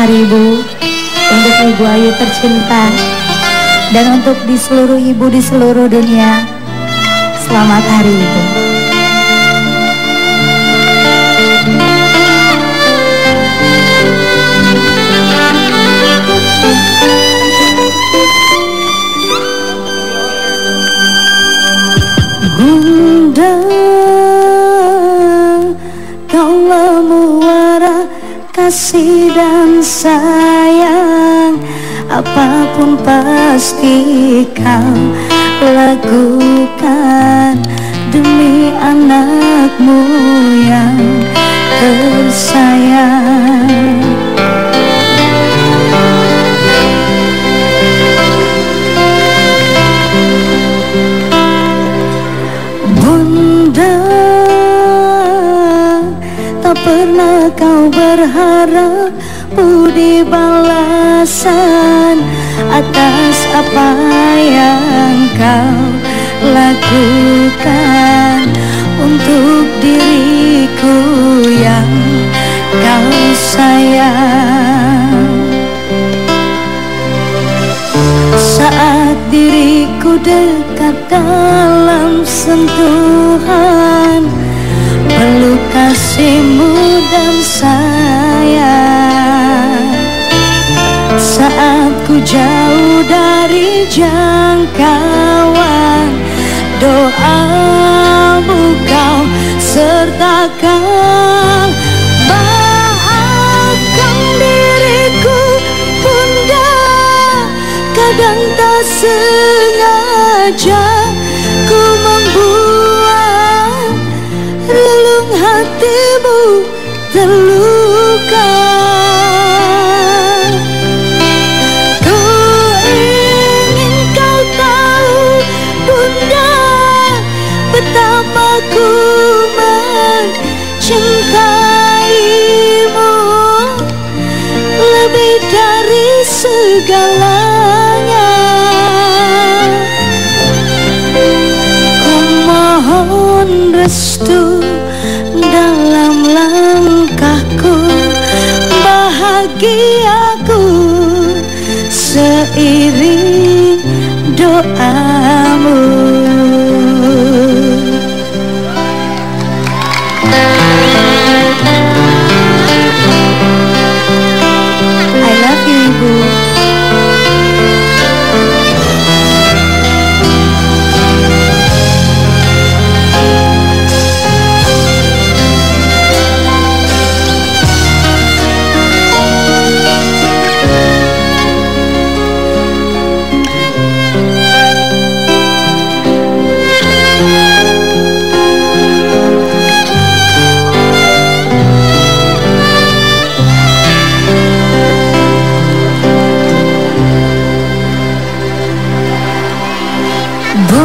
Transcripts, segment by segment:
Hari Ibu untuk Ibu Ayu tercinta dan untuk di seluruh ibu di seluruh dunia. Selamat Hari Ibu. Kasih dan sayang Apa pun pasti kau lakukan Demi anakmu yang pernah kau berharap budi balasan atas apa yang kau lakukan untuk diriku yang kau sayang. Saat diriku dekat dalam sentuhan peluk kasihmu dan sayang Saat ku jauh dari jangkauan Doamu kau sertakan. Maafkan diriku bunda Kadang tak sengaja Betapa ku mencintaimu. Lebih dari segalanya. Ku mohon restu dalam langkahku. Bahagiaku seiring doamu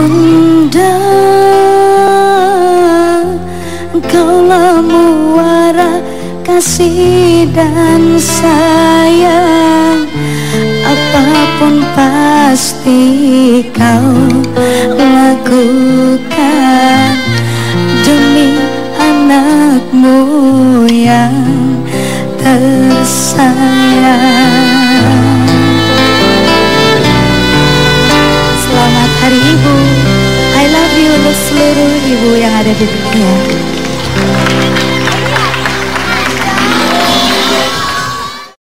Bunda Kaulah muara kasih dan sayang. Apa pun pasti kau lakukan Demi anakmu yang tersayang yang ada di dunia